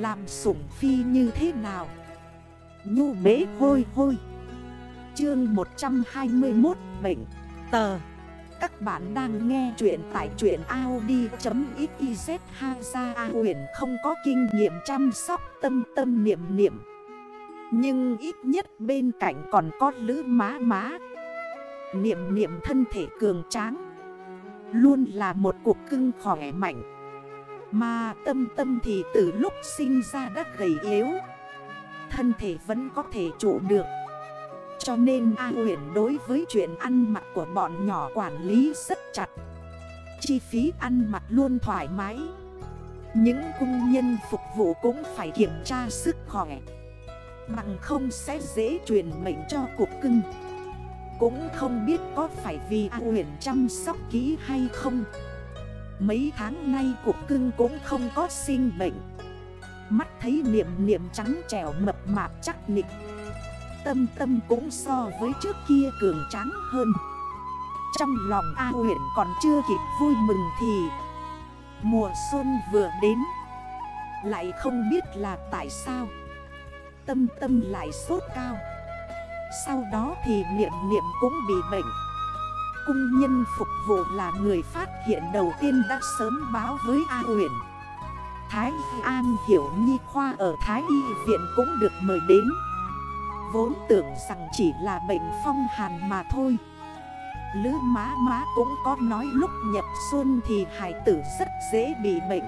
Làm sủng phi như thế nào? Nhu bế hôi hôi. Chương 121 Bệnh Tờ. Các bạn đang nghe chuyện tại chuyện Audi.xyz Ha ra A huyền không có kinh nghiệm chăm sóc tâm tâm niệm niệm. Nhưng ít nhất bên cạnh còn có lữ má má. Niệm niệm thân thể cường tráng. Luôn là một cuộc cưng khỏe mạnh. Mà tâm tâm thì từ lúc sinh ra đã gầy yếu. Thân thể vẫn có thể trụ được. Cho nên A huyền đối với chuyện ăn mặc của bọn nhỏ quản lý rất chặt. Chi phí ăn mặc luôn thoải mái. Những cung nhân phục vụ cũng phải kiểm tra sức khỏe. Bằng không sẽ dễ truyền mệnh cho cuộc cưng. Cũng không biết có phải vì A huyền chăm sóc kỹ hay không. Mấy tháng nay cuộc cưng cũng không có sinh bệnh. Mắt thấy niệm niệm trắng trẻo mập mạp chắc nịch. Tâm tâm cũng so với trước kia cường trắng hơn. Trong lòng A huyền còn chưa kịp vui mừng thì Mùa xuân vừa đến. Lại không biết là tại sao. Tâm tâm lại sốt cao. Sau đó thì niệm niệm cũng bị bệnh. Cung nhân phục vụ là người phát hiện đầu tiên đã sớm báo với A huyền Thái An Hiểu Nhi Khoa ở Thái Y Viện cũng được mời đến. Vốn tưởng rằng chỉ là bệnh phong hàn mà thôi. Lữ má má cũng có nói lúc nhập xuân thì hải tử rất dễ bị bệnh.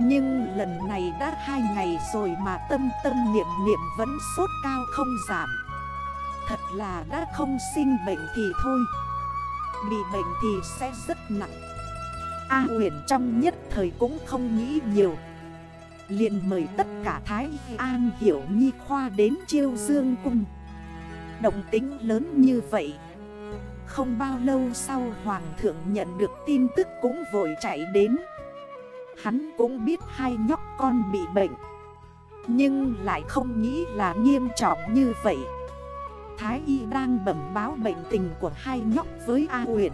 Nhưng lần này đã hai ngày rồi mà tâm tâm niệm niệm vẫn sốt cao không giảm. Thật là đã không sinh bệnh thì thôi. Bị bệnh thì sẽ rất nặng. A huyền trong nhất thời cũng không nghĩ nhiều. Liền mời tất cả Thái An, Hiểu Nhi Khoa đến chiêu dương cung. Động tính lớn như vậy, Không bao lâu sau Hoàng thượng nhận được tin tức cũng vội chạy đến. Hắn cũng biết hai nhóc con bị bệnh, Nhưng lại không nghĩ là nghiêm trọng như vậy. Thái y đang bẩm báo bệnh tình của hai nhóc với A huyền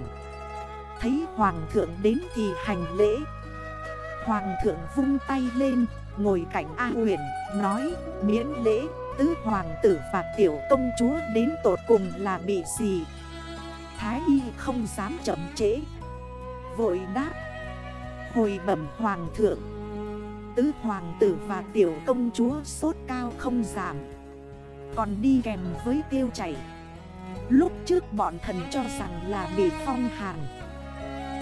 Thấy hoàng thượng đến thì hành lễ. Hoàng thượng vung tay lên, Ngồi cạnh A huyền Nói, miễn lễ, Tứ hoàng tử và tiểu công chúa đến tột cùng là bị gì? Thái y không dám chậm trễ, Vội đáp, Hồi bẩm hoàng thượng, Tứ hoàng tử và tiểu công chúa sốt cao không giảm còn đi kèm với tiêu chảy. Lúc trước bọn thần cho rằng là bị phong hàn.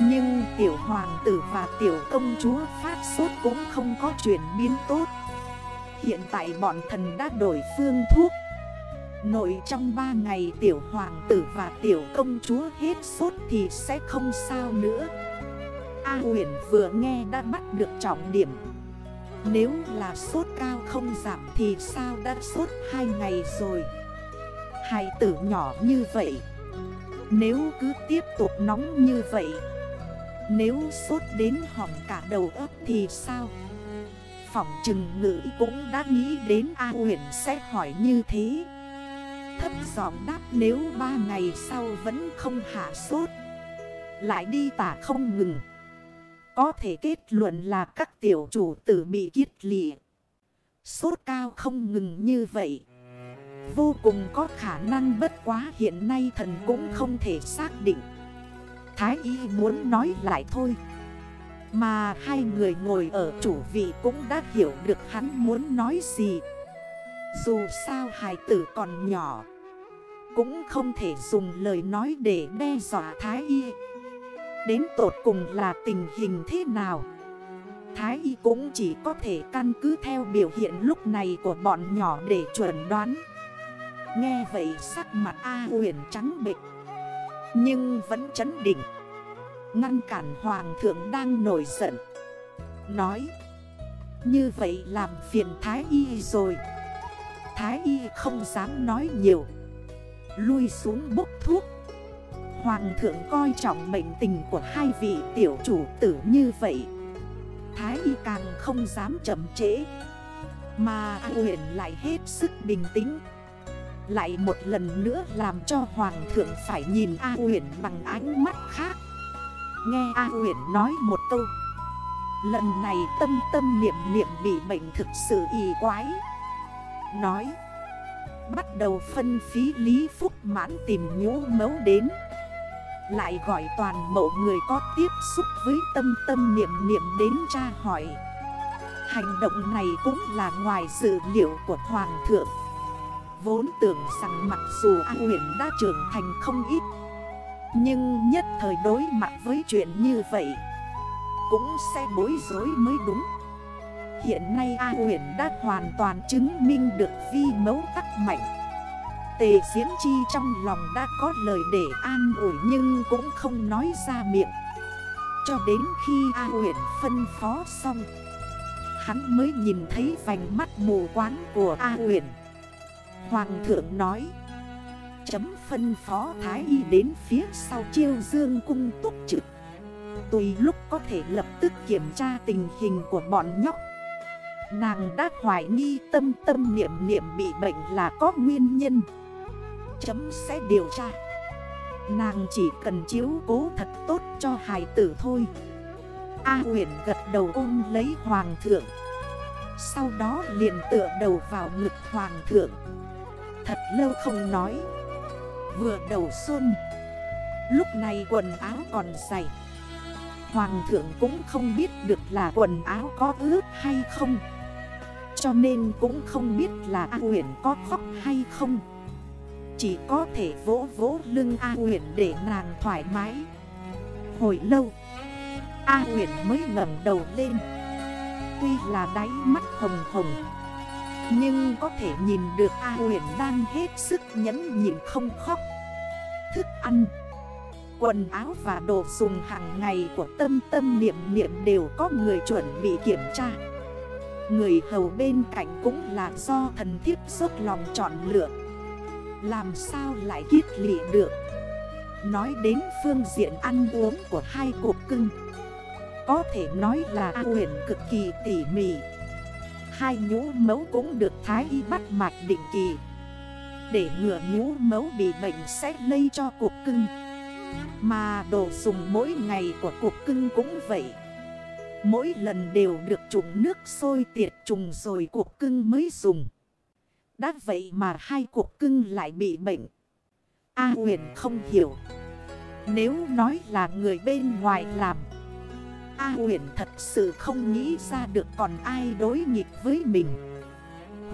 Nhưng tiểu hoàng tử và tiểu công chúa phát sốt cũng không có chuyển biến tốt. Hiện tại bọn thần đã đổi phương thuốc. Nội trong 3 ngày tiểu hoàng tử và tiểu công chúa hết sốt thì sẽ không sao nữa. A huyền vừa nghe đã bắt được trọng điểm. Nếu là sốt cao không giảm thì sao đã sốt hai ngày rồi? Hai tử nhỏ như vậy, Nếu cứ tiếp tục nóng như vậy, Nếu sốt đến hỏng cả đầu ấp thì sao? Phỏng trừng ngữ cũng đã nghĩ đến A huyền sẽ hỏi như thế. Thấp giọng đáp nếu ba ngày sau vẫn không hạ sốt Lại đi tả không ngừng. Có thể kết luận là các tiểu chủ tử bị kiết lị. Sốt cao không ngừng như vậy. Vô cùng có khả năng bất quá hiện nay thần cũng không thể xác định. Thái y muốn nói lại thôi. Mà hai người ngồi ở chủ vị cũng đã hiểu được hắn muốn nói gì. Dù sao hài tử còn nhỏ. Cũng không thể dùng lời nói để đe dọa Thái y. Đến tột cùng là tình hình thế nào cũng chỉ có thể căn cứ theo biểu hiện lúc này của bọn nhỏ để chuẩn đoán. Nghe vậy sắc mặt A huyền trắng bịch Nhưng vẫn chấn định. Ngăn cản hoàng thượng đang nổi giận, Nói, Như vậy làm phiền thái y rồi. Thái y không dám nói nhiều, Lui xuống bốc thuốc. Hoàng thượng coi trọng bệnh tình của hai vị tiểu chủ tử như vậy Thái y càng không dám chậm trễ, Mà A huyền lại hết sức bình tĩnh. Lại một lần nữa làm cho Hoàng thượng phải nhìn A huyền bằng ánh mắt khác. Nghe A huyền nói một câu, Lần này tâm tâm niệm niệm bị bệnh thực sự y quái. Nói, Bắt đầu phân phí Lý Phúc mãn tìm nhũ mấu đến. Lại gọi toàn mộ người có tiếp xúc với tâm tâm niệm niệm đến tra hỏi. Hành động này cũng là ngoài dự liệu của Hoàng thượng. Vốn tưởng rằng mặc dù A huyền đã trưởng thành không ít, Nhưng nhất thời đối mặt với chuyện như vậy, Cũng sẽ bối rối mới đúng. Hiện nay A huyền đã hoàn toàn chứng minh được vi mấu tắc mạnh Tề diễn chi trong lòng đã có lời để an ủi nhưng cũng không nói ra miệng. Cho đến khi A huyện phân phó xong, Hắn mới nhìn thấy vành mắt mù quán của A huyện Hoàng thượng nói, Chấm phân phó Thái Y đến phía sau chiêu dương cung túc trực. Tùy lúc có thể lập tức kiểm tra tình hình của bọn nhóc. Nàng đã hoài nghi tâm tâm niệm niệm bị bệnh là có nguyên nhân. Chấm sẽ điều tra. Nàng chỉ cần chiếu cố thật tốt cho hài tử thôi. A huyền gật đầu ôm lấy hoàng thượng. Sau đó liền tựa đầu vào ngực hoàng thượng. Thật lâu không nói. Vừa đầu xuân. Lúc này quần áo còn dày. Hoàng thượng cũng không biết được là quần áo có ướt hay không. Cho nên cũng không biết là A huyền có khóc hay không. Chỉ có thể vỗ vỗ lưng A huyền để nàng thoải mái. Hồi lâu, A huyền mới ngầm đầu lên. Tuy là đáy mắt hồng hồng, Nhưng có thể nhìn được A huyền đang hết sức nhẫn nhịn không khóc. Thức ăn, Quần áo và đồ dùng hàng ngày của tâm tâm niệm niệm đều có người chuẩn bị kiểm tra. Người hầu bên cạnh cũng là do thần thiếp suốt lòng chọn lựa. Làm sao lại kiết lị được? Nói đến phương diện ăn uống của hai cục cưng, Có thể nói là A huyền cực kỳ tỉ mỉ. Hai nhũ mấu cũng được thái y bắt mạch định kỳ. Để ngừa nhũ mấu bị bệnh sẽ lây cho cục cưng. Mà đồ dùng mỗi ngày của cục cưng cũng vậy. Mỗi lần đều được trùng nước sôi tiệt trùng rồi cuộc cưng mới dùng. Đã vậy mà hai cuộc cưng lại bị bệnh. A huyền không hiểu. Nếu nói là người bên ngoài làm, A huyền thật sự không nghĩ ra được còn ai đối nghịch với mình.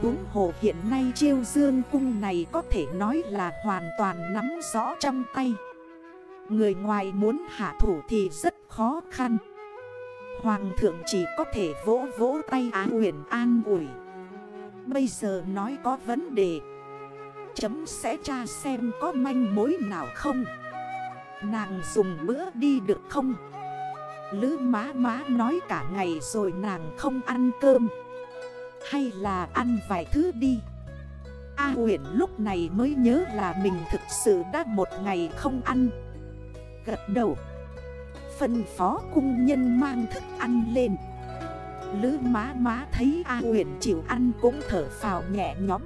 Húng hồ hiện nay chiêu dương cung này có thể nói là hoàn toàn nắm rõ trong tay. Người ngoài muốn hạ thủ thì rất khó khăn. Hoàng thượng chỉ có thể vỗ vỗ tay Á huyền an ủi. Bây giờ nói có vấn đề. Chấm sẽ tra xem có manh mối nào không. Nàng dùng bữa đi được không? Lứ má má nói cả ngày rồi nàng không ăn cơm. Hay là ăn vài thứ đi? A huyện lúc này mới nhớ là mình thực sự đã một ngày không ăn. Gật đầu. Phân phó cung nhân mang thức ăn lên. Lứ má má thấy A uyển chịu ăn cũng thở phào nhẹ nhõm.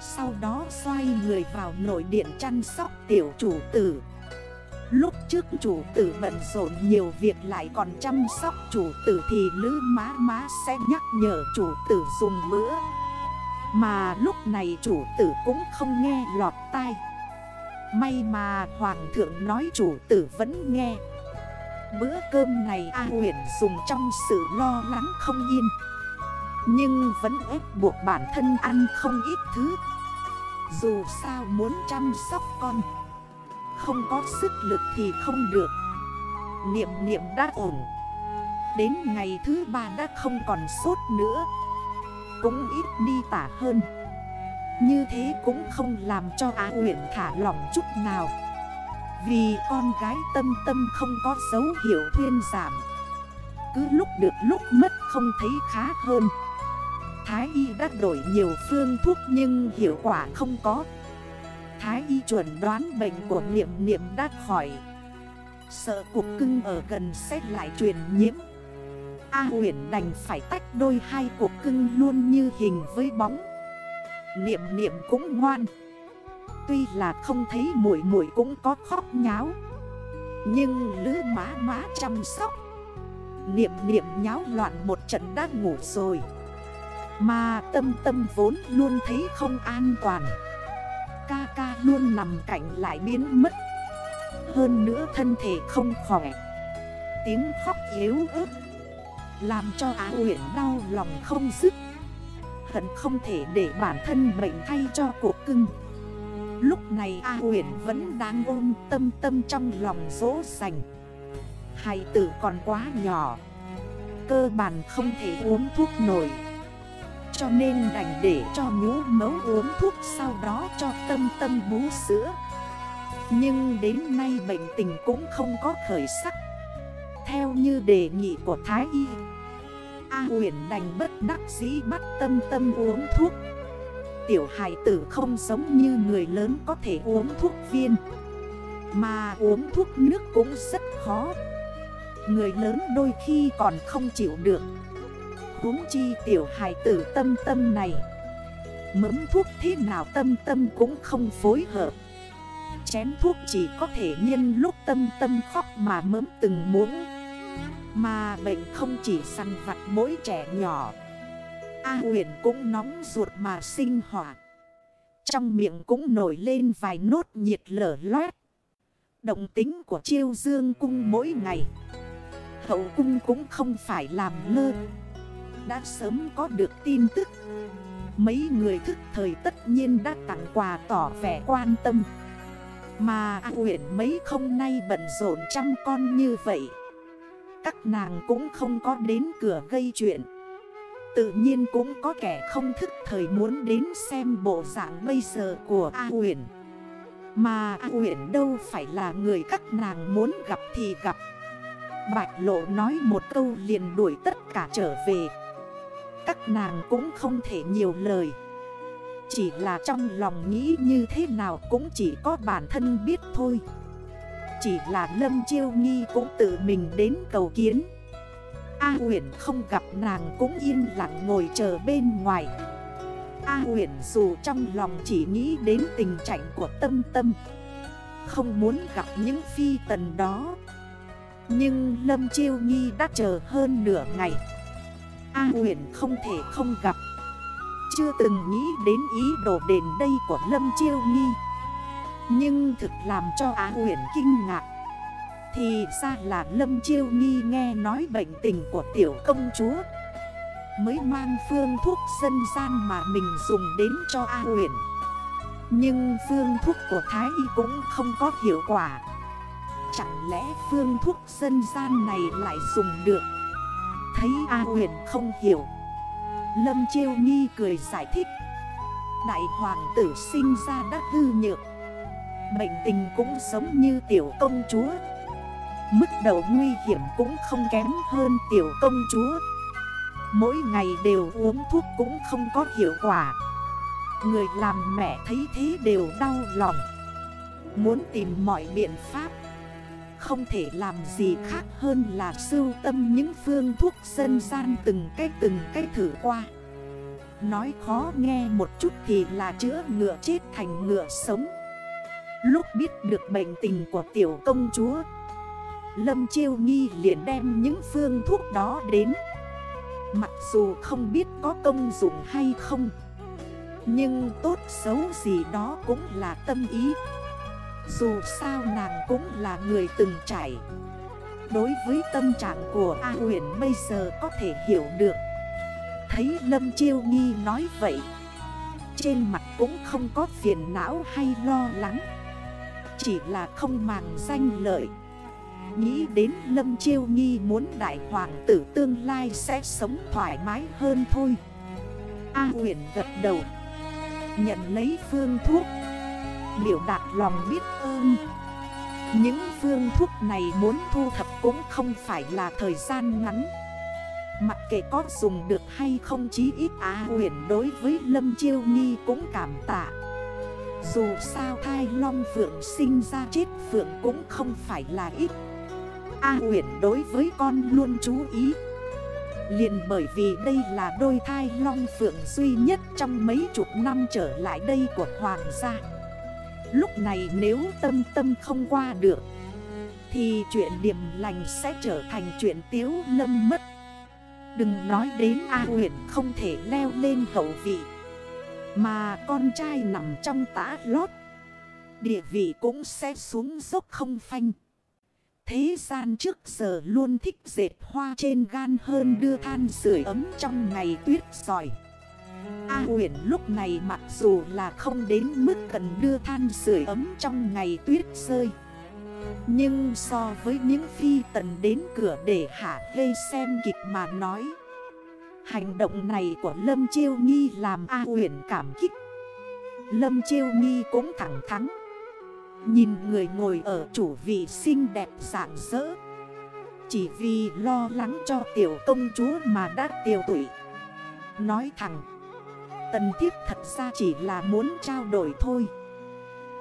Sau đó xoay người vào nội điện chăm sóc tiểu chủ tử. Lúc trước chủ tử bận rộn nhiều việc lại còn chăm sóc chủ tử thì lữ má má sẽ nhắc nhở chủ tử dùng bữa. Mà lúc này chủ tử cũng không nghe lọt tai. May mà hoàng thượng nói chủ tử vẫn nghe. Bữa cơm này A huyền dùng trong sự lo lắng không yên. Nhưng vẫn ép buộc bản thân ăn không ít thứ. Dù sao muốn chăm sóc con, Không có sức lực thì không được. Niệm niệm đã ổn. Đến ngày thứ ba đã không còn sốt nữa. Cũng ít đi tả hơn. Như thế cũng không làm cho Á Uyển thả lỏng chút nào. Vì con gái tâm tâm không có dấu hiệu thuyên giảm. Cứ lúc được lúc mất không thấy khá hơn. Thái y đã đổi nhiều phương thuốc nhưng hiệu quả không có. Thái y chuẩn đoán bệnh của niệm niệm đã khỏi. Sợ cuộc cưng ở gần sẽ lại truyền nhiễm. A huyền đành phải tách đôi hai cuộc cưng luôn như hình với bóng. Niệm niệm cũng ngoan. Tuy là không thấy muội muội cũng có khóc nháo. Nhưng lứ má má chăm sóc. Niệm niệm nháo loạn một trận đã ngủ rồi. Mà tâm tâm vốn luôn thấy không an toàn. Ca ca luôn nằm cạnh lại biến mất. Hơn nữa thân thể không khỏe. Tiếng khóc yếu ớt. Làm cho Á Uyển đau lòng không dứt. Hận không thể để bản thân bệnh thay cho cuộc cưng. Lúc này A Uyển vẫn đang ôm tâm tâm trong lòng dỗ dành. Hai tử còn quá nhỏ, Cơ bản không thể uống thuốc nổi. Cho nên đành để cho nhú mấu uống thuốc Sau đó cho tâm tâm bú sữa. Nhưng đến nay bệnh tình cũng không có khởi sắc. Theo như đề nghị của Thái Y, A huyền đành bất đắc dĩ bắt tâm tâm uống thuốc. Tiểu hài tử không giống như người lớn có thể uống thuốc viên. Mà uống thuốc nước cũng rất khó. Người lớn đôi khi còn không chịu được. Huống chi tiểu hài tử tâm tâm này. Mấm thuốc thế nào tâm tâm cũng không phối hợp. Chén thuốc chỉ có thể nhân lúc tâm tâm khóc mà mấm từng muỗng. Mà bệnh không chỉ săn vặt mỗi trẻ nhỏ. A huyền cũng nóng ruột mà sinh hỏa Trong miệng cũng nổi lên vài nốt nhiệt lở loét. Động tính của chiêu dương cung mỗi ngày. Hậu cung cũng không phải làm lơ Đã sớm có được tin tức. Mấy người thức thời tất nhiên đã tặng quà tỏ vẻ quan tâm. Mà Uyển mấy không nay bận rộn trăm con như vậy. Các nàng cũng không có đến cửa gây chuyện. Tự nhiên cũng có kẻ không thức thời muốn đến xem bộ dạng bây giờ của A Uyển. Mà A Uyển đâu phải là người các nàng muốn gặp thì gặp. Bạch lộ nói một câu liền đuổi tất cả trở về. Các nàng cũng không thể nhiều lời. Chỉ là trong lòng nghĩ như thế nào cũng chỉ có bản thân biết thôi. Chỉ là Lâm Chiêu Nghi cũng tự mình đến cầu kiến. A huyền không gặp nàng cũng yên lặng ngồi chờ bên ngoài. A huyền dù trong lòng chỉ nghĩ đến tình trạng của tâm tâm Không muốn gặp những phi tần đó. Nhưng Lâm Chiêu Nhi đã chờ hơn nửa ngày. A huyền không thể không gặp. Chưa từng nghĩ đến ý đồ đền đây của Lâm Chiêu Nhi, Nhưng thực làm cho A huyền kinh ngạc. Thì ra là Lâm Chiêu Nghi nghe nói bệnh tình của tiểu công chúa. Mới mang phương thuốc dân gian mà mình dùng đến cho A huyền Nhưng phương thuốc của Thái Y cũng không có hiệu quả. Chẳng lẽ phương thuốc dân gian này lại dùng được? Thấy A huyền không hiểu. Lâm Chiêu Nghi cười giải thích. Đại hoàng tử sinh ra đã hư nhược. Bệnh tình cũng giống như tiểu công chúa. Mức độ nguy hiểm cũng không kém hơn tiểu công chúa. Mỗi ngày đều uống thuốc cũng không có hiệu quả. Người làm mẹ thấy thế đều đau lòng. Muốn tìm mọi biện pháp. Không thể làm gì khác hơn là sưu tâm những phương thuốc dân gian từng cái từng cái thử qua. Nói khó nghe một chút thì là chữa ngựa chết thành ngựa sống. Lúc biết được bệnh tình của tiểu công chúa Lâm Chiêu Nghi liền đem những phương thuốc đó đến. Mặc dù không biết có công dụng hay không, Nhưng tốt xấu gì đó cũng là tâm ý. Dù sao nàng cũng là người từng trải. Đối với tâm trạng của A huyền bây giờ có thể hiểu được. Thấy Lâm Chiêu Nghi nói vậy, Trên mặt cũng không có phiền não hay lo lắng. Chỉ là không màng danh lợi. Nghĩ đến Lâm Chiêu Nghi muốn đại hoàng tử tương lai sẽ sống thoải mái hơn thôi. A huyền gật đầu. Nhận lấy phương thuốc. Biểu đạt lòng biết ơn. Những phương thuốc này muốn thu thập cũng không phải là thời gian ngắn. Mặc kệ có dùng được hay không chí ít Á huyền đối với Lâm Chiêu Nghi cũng cảm tạ. Dù sao thai long phượng sinh ra chết phượng cũng không phải là ít. A huyền đối với con luôn chú ý. Liền bởi vì đây là đôi thai long phượng duy nhất trong mấy chục năm trở lại đây của hoàng gia. Lúc này nếu tâm tâm không qua được, Thì chuyện điểm lành sẽ trở thành chuyện tiếu lâm mất. Đừng nói đến A huyện không thể leo lên hậu vị, Mà con trai nằm trong tã lót. Địa vị cũng sẽ xuống dốc không phanh. Thế gian trước giờ luôn thích dệt hoa trên gan hơn đưa than sưởi ấm trong ngày tuyết sỏi. A huyền lúc này mặc dù là không đến mức cần đưa than sưởi ấm trong ngày tuyết rơi. Nhưng so với những phi tần đến cửa để hạ gây xem kịch mà nói, Hành động này của Lâm Chiêu Nghi làm A uyển cảm kích Lâm Chiêu Nghi cũng thẳng thắng Nhìn người ngồi ở chủ vị xinh đẹp dạng rỡ. Chỉ vì lo lắng cho tiểu công chúa mà đã tiêu tụy. Nói thẳng, Tần thiếp thật ra chỉ là muốn trao đổi thôi.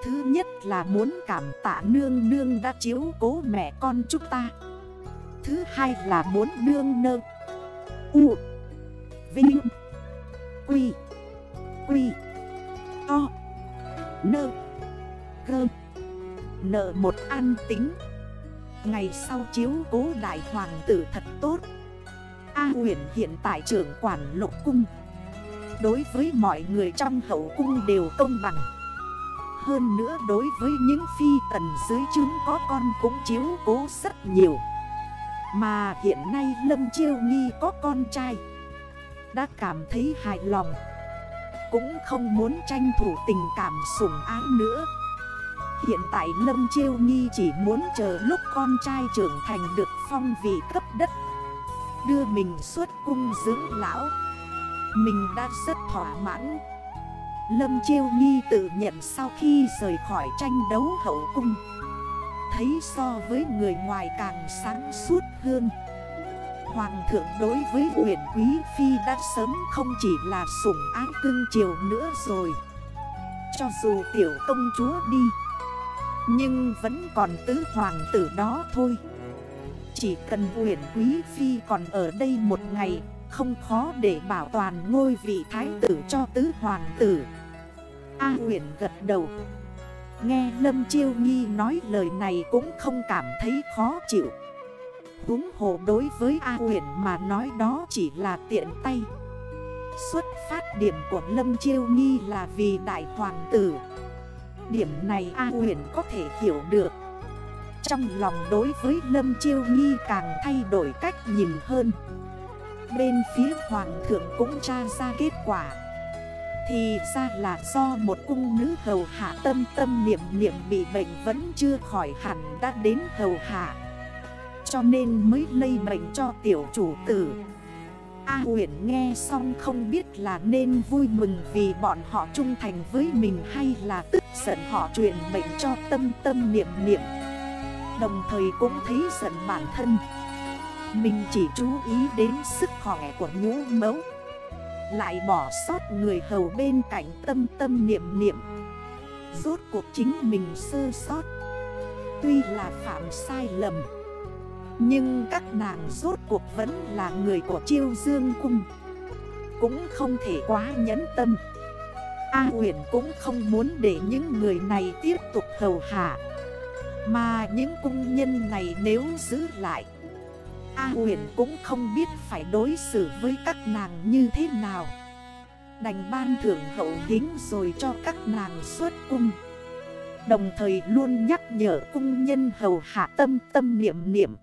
Thứ nhất là muốn cảm tạ nương nương đã chiếu cố mẹ con chúng ta. Thứ hai là muốn nương nơ, U, Vinh, Quy Quy, To, Nơ Gơm Nợ một an tính. Ngày sau chiếu cố đại hoàng tử thật tốt. A huyền hiện tại trưởng quản lục cung. Đối với mọi người trong hậu cung đều công bằng. Hơn nữa đối với những phi tần dưới chứng có con cũng chiếu cố rất nhiều. Mà hiện nay Lâm Chiêu Nghi có con trai. Đã cảm thấy hài lòng. Cũng không muốn tranh thủ tình cảm sủng ái nữa. Hiện tại Lâm Chiêu Nghi chỉ muốn chờ lúc con trai trưởng thành được phong vị cấp đất. Đưa mình xuất cung dưỡng lão. Mình đã rất thỏa mãn. Lâm Chiêu Nghi tự nhận sau khi rời khỏi tranh đấu hậu cung, Thấy so với người ngoài càng sáng suốt hơn. Hoàng thượng đối với huyện quý phi đã sớm không chỉ là sủng ái cưng chiều nữa rồi. Cho dù tiểu công chúa đi nhưng vẫn còn tứ hoàng tử đó thôi. Chỉ cần huyền quý phi còn ở đây một ngày, Không khó để bảo toàn ngôi vị thái tử cho tứ hoàng tử. A huyền gật đầu. Nghe Lâm Chiêu Nhi nói lời này cũng không cảm thấy khó chịu. Húng hồ đối với A huyền mà nói đó chỉ là tiện tay. Xuất phát điểm của Lâm Chiêu Nhi là vì đại hoàng tử. Điểm này A huyền có thể hiểu được. Trong lòng đối với Lâm Chiêu Nghi càng thay đổi cách nhìn hơn. Bên phía Hoàng thượng cũng tra ra kết quả. Thì ra là do một cung nữ hầu hạ tâm tâm niệm niệm bị bệnh vẫn chưa khỏi hẳn đã đến hầu hạ. Cho nên mới lây bệnh cho tiểu chủ tử. A huyền nghe xong không biết là nên vui mừng vì bọn họ trung thành với mình hay là tức giận họ truyền mệnh cho tâm tâm niệm niệm. Đồng thời cũng thấy giận bản thân. Mình chỉ chú ý đến sức khỏe của ngũ mẫu. Lại bỏ sót người hầu bên cạnh tâm tâm niệm niệm. Rốt cuộc chính mình sơ sót. Tuy là phạm sai lầm nhưng các nàng rốt cuộc vẫn là người của chiêu dương cung. Cũng không thể quá nhẫn tâm. A huyền cũng không muốn để những người này tiếp tục hầu hạ. Mà những cung nhân này nếu giữ lại, A huyền cũng không biết phải đối xử với các nàng như thế nào. Đành ban thưởng hậu hính rồi cho các nàng xuất cung. Đồng thời luôn nhắc nhở cung nhân hầu hạ tâm tâm niệm niệm.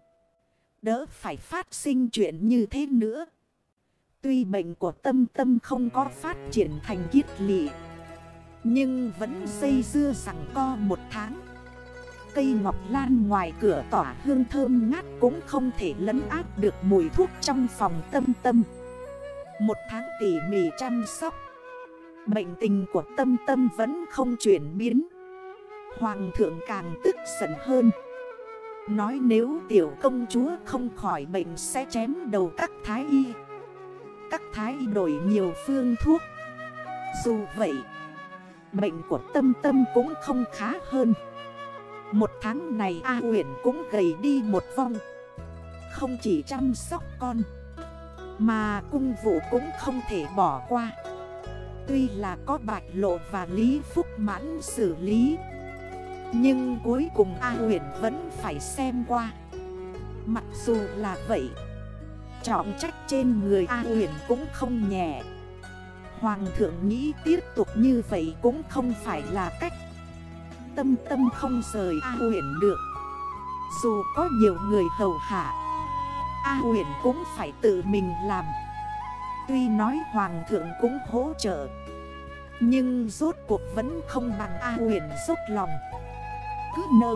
Đỡ phải phát sinh chuyện như thế nữa. Tuy bệnh của tâm tâm không có phát triển thành kiết lị Nhưng vẫn dây dưa sẵn co một tháng. Cây ngọc lan ngoài cửa tỏa hương thơm ngát cũng không thể lấn áp được mùi thuốc trong phòng tâm tâm. Một tháng tỉ mỉ chăm sóc, Bệnh tình của tâm tâm vẫn không chuyển biến. Hoàng thượng càng tức giận hơn. Nói nếu tiểu công chúa không khỏi bệnh sẽ chém đầu các thái y. Các thái y đổi nhiều phương thuốc. Dù vậy Bệnh của tâm tâm cũng không khá hơn. Một tháng này A huyện cũng gầy đi một vòng, Không chỉ chăm sóc con Mà cung vụ cũng không thể bỏ qua. Tuy là có bạch lộ và lý phúc mãn xử lý nhưng cuối cùng A huyền vẫn phải xem qua. Mặc dù là vậy, Trọng trách trên người A huyền cũng không nhẹ. Hoàng thượng nghĩ tiếp tục như vậy cũng không phải là cách. Tâm tâm không rời A huyền được. Dù có nhiều người hầu hạ, A huyền cũng phải tự mình làm. Tuy nói hoàng thượng cũng hỗ trợ, Nhưng rốt cuộc vẫn không bằng A huyền rốt lòng. Cứ nơ.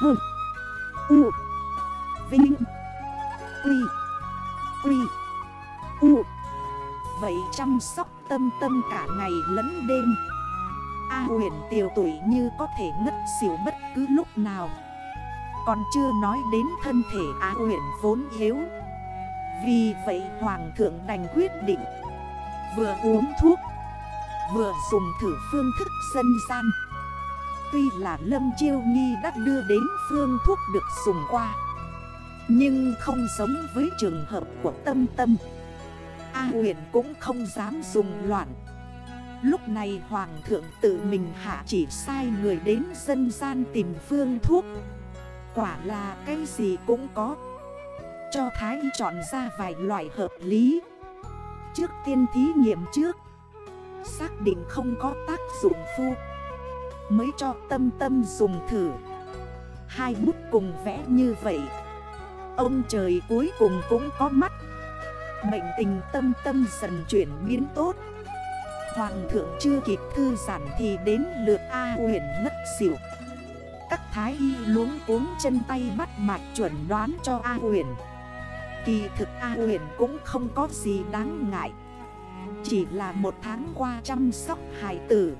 Hơ U. Vinh. Quy. Quy. U. Vậy chăm sóc tâm tâm cả ngày lẫn đêm. A huyền tiểu tuổi như có thể ngất xỉu bất cứ lúc nào. Còn chưa nói đến thân thể A huyền vốn yếu. Vì vậy hoàng thượng đành quyết định. Vừa uống thuốc, Vừa dùng thử phương thức dân gian. Tuy là Lâm Chiêu Nghi đã đưa đến phương thuốc được dùng qua, Nhưng không giống với trường hợp của tâm tâm. A huyền cũng không dám dùng loạn. Lúc này Hoàng thượng tự mình hạ chỉ sai người đến dân gian tìm phương thuốc. Quả là cái gì cũng có. Cho Thái chọn ra vài loại hợp lý. Trước tiên thí nghiệm trước. Xác định không có tác dụng phu. Mới cho tâm tâm dùng thử. Hai bút cùng vẽ như vậy. Ông trời cuối cùng cũng có mắt. Mệnh tình tâm tâm dần chuyển biến tốt. Hoàng thượng chưa kịp thư giản thì đến lượt A huyền ngất xỉu. Các thái y luống cuống chân tay bắt mạch chuẩn đoán cho A huyền. Kỳ thực A huyền cũng không có gì đáng ngại. Chỉ là một tháng qua chăm sóc hài tử.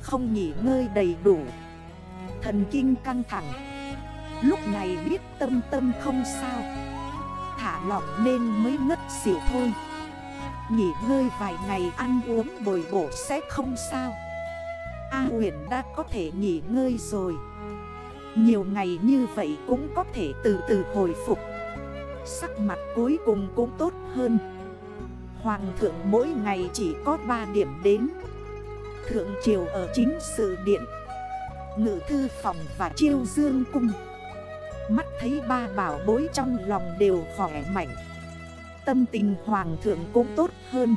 Không nghỉ ngơi đầy đủ. Thần kinh căng thẳng. Lúc này biết tâm tâm không sao. Thả lọc nên mới ngất xỉu thôi. Nghỉ ngơi vài ngày ăn uống bồi bổ sẽ không sao. A huyền đã có thể nghỉ ngơi rồi. Nhiều ngày như vậy cũng có thể từ từ hồi phục. Sắc mặt cuối cùng cũng tốt hơn. Hoàng thượng mỗi ngày chỉ có 3 điểm đến. Thượng triều ở chính sự điện. Ngự thư phòng và chiêu dương cung. Mắt thấy ba bảo bối trong lòng đều khỏe mạnh. Tâm tình hoàng thượng cũng tốt hơn.